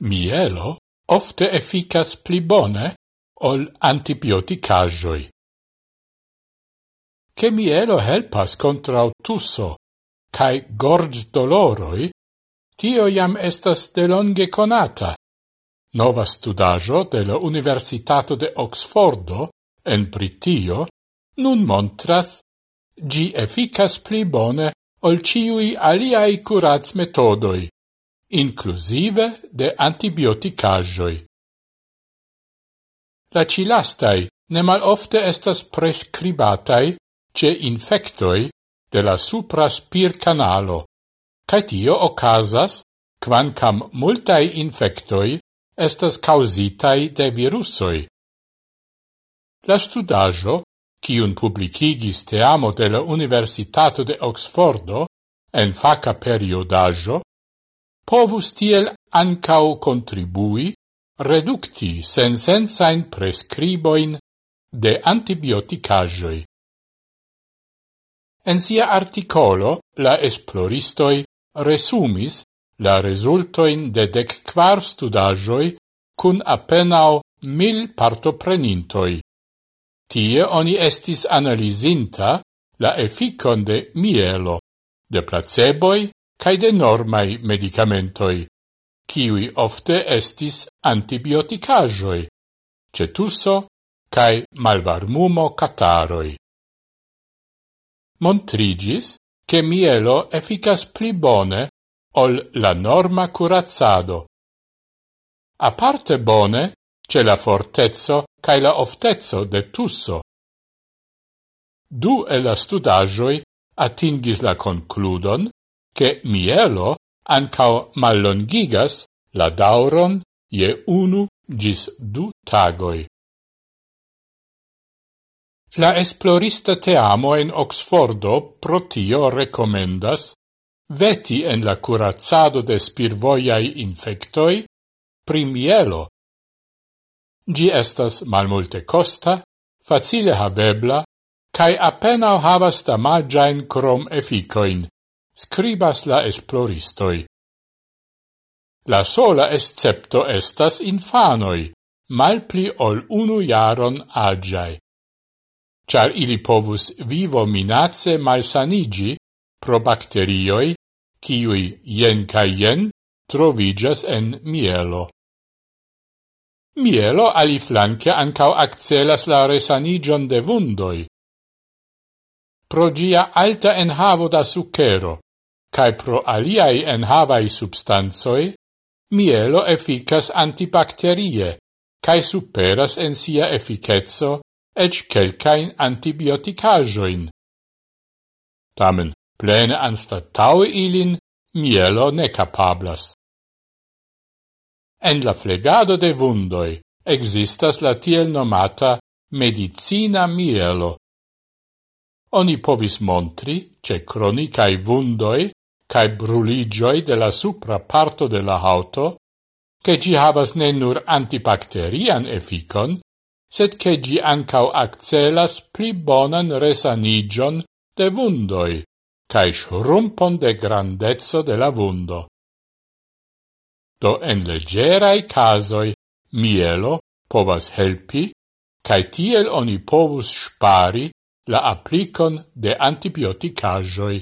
Mielo ofte efficas pli bone ol antibioticajoi. Che mielo helpas contra tusso cae gorg doloroi, tio iam estas delonge conata. Nova studajo de la Universitato de Oxfordo en Britio nun montras gi efficas pli bone ol ciui aliai curats metodoi inclusive de antibioticajoi. La cilastai nemal ofte estas prescribatai ce infectoi de la supraspir canalo, cae tio ocasas quancam multai infectoi estas causitai de virusoi. La studajo, cium publicigis teamo de la Universitato de Oxfordo en faca periodajo, povus tiel ancau contribui reducti sensensain prescriboin de antibioticajoi. En sia articolo la esploristoi resumis la resultoin de dec quar studajoi cun appenao mil partoprenintoi. Tie oni estis analisinta la efficon de mielo, de placeboi cae de normai medicamentoi, kiwi ofte estis antibioticajoi, cetuso cae malvarmumo cataroi. Montrigis che mielo efficas pli bone ol la norma curazzado. A parte bone c'è la fortezzo cae la oftezzo de tusso. Du e la studagioi atingis la concludon che mielo ancao mallongigas la dauron je unu gis du tagoi. La esplorista teamo en Oxfordo pro tio recomendas veti en la curazzado de spirvoiai infectoi primielo. Gi estas malmulte costa, facile habebla, cae appenao havas damagiaen crom efficoin scribas la esploristoi. La sola escepto estas infanoi, malpli ol unu jaron agiae. Char ili povus vivo minace malsanigi pro bacterioi, kiui jen ca jen trovigas en mielo. Mielo aliflanque ancau accelas la resanigion de vundoi. Pro gia alta enhavo da succhero, cae pro aliai enhavai substanzoi, mielo efficas antibacterie, cae superas en sia efficetso ec celcain antibioticajoin. Tamen, plene anstataue ilin, mielo ne capablas. En la flegado de vundoi existas la tiel nomata medicina mielo. Oni povis montri, ce cronicae vundoi, cae bruligioi de la supra parto de la auto, che gi havas ne nur antibacterian efficon, sed che gi ancau accelas pli bonan resanigion de vundoi, cae shrumpon de grandezzo de la vundo. Do en legerai casoi mielo povas helpi, cae tiel oni povus spari la applicon de antibioticajoi.